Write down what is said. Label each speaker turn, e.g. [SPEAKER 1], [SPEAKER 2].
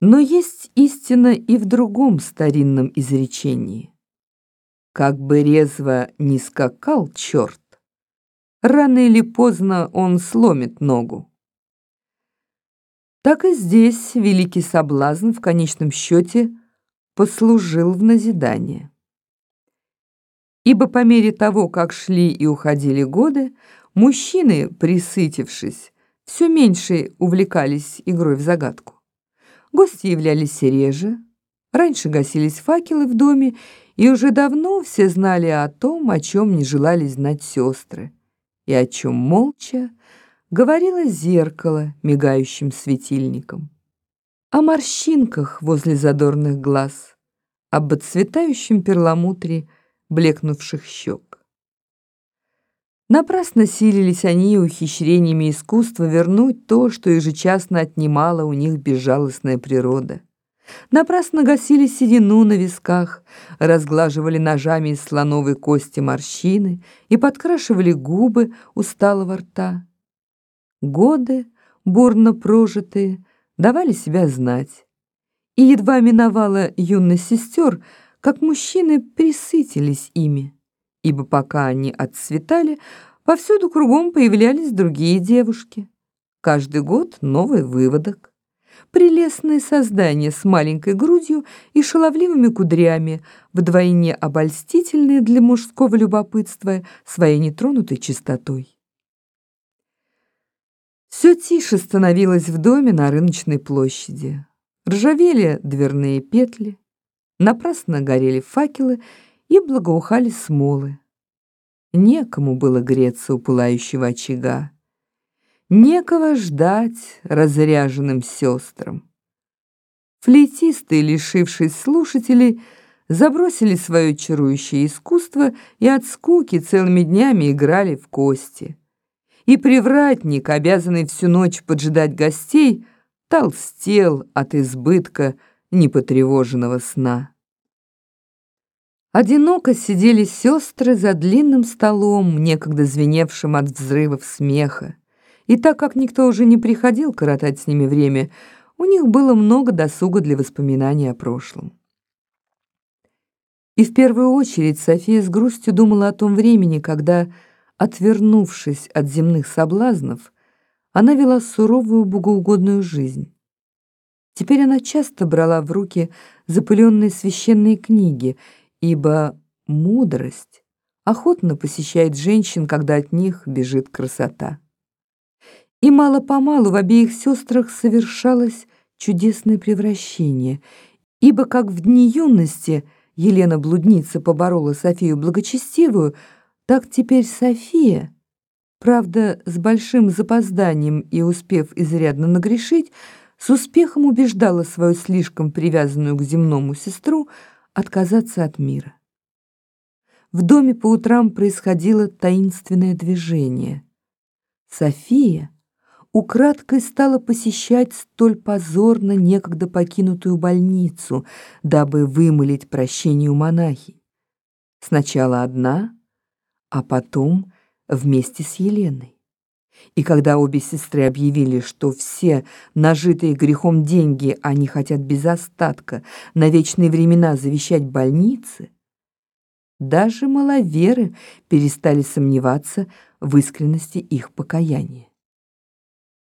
[SPEAKER 1] Но есть истина и в другом старинном изречении. Как бы резво ни скакал черт, рано или поздно он сломит ногу. Так и здесь великий соблазн в конечном счете послужил в назидание. Ибо по мере того, как шли и уходили годы, мужчины, присытившись, все меньше увлекались игрой в загадку. Гости являлись реже, раньше гасились факелы в доме, и уже давно все знали о том, о чем не желали знать сестры, и о чем молча говорило зеркало мигающим светильником. О морщинках возле задорных глаз, об отцветающем перламутре блекнувших щек. Напрасно силились они ухищрениями искусства вернуть то, что ежечасно отнимала у них безжалостная природа. Напрасно гасили седину на висках, разглаживали ножами из слоновой кости морщины и подкрашивали губы усталого рта. Годы, бурно прожитые, давали себя знать. И едва миновала юность сестер, как мужчины присытились ими ибо пока они отцветали, повсюду кругом появлялись другие девушки. Каждый год новый выводок. Прелестные создания с маленькой грудью и шаловливыми кудрями, вдвойне обольстительные для мужского любопытства своей нетронутой чистотой. Все тише становилось в доме на рыночной площади. Ржавели дверные петли, напрасно горели факелы, и благоухали смолы. Некому было греться у пылающего очага. Некого ждать разряженным сестрам. Флейтисты, лишившись слушателей, забросили свое чарующее искусство и от скуки целыми днями играли в кости. И привратник, обязанный всю ночь поджидать гостей, толстел от избытка непотревоженного сна. Одиноко сидели сестры за длинным столом, некогда звеневшим от взрывов смеха. И так как никто уже не приходил коротать с ними время, у них было много досуга для воспоминаний о прошлом. И в первую очередь София с грустью думала о том времени, когда, отвернувшись от земных соблазнов, она вела суровую богоугодную жизнь. Теперь она часто брала в руки запыленные священные книги — ибо мудрость охотно посещает женщин, когда от них бежит красота. И мало-помалу в обеих сестрах совершалось чудесное превращение, ибо как в дни юности Елена-блудница поборола Софию благочестивую, так теперь София, правда, с большим запозданием и успев изрядно нагрешить, с успехом убеждала свою слишком привязанную к земному сестру, отказаться от мира. В доме по утрам происходило таинственное движение. София украдкой стала посещать столь позорно некогда покинутую больницу, дабы вымолить прощение у монахи. Сначала одна, а потом вместе с Еленой. И когда обе сестры объявили, что все нажитые грехом деньги они хотят без остатка на вечные времена завещать больнице, даже маловеры перестали сомневаться в искренности их покаяния.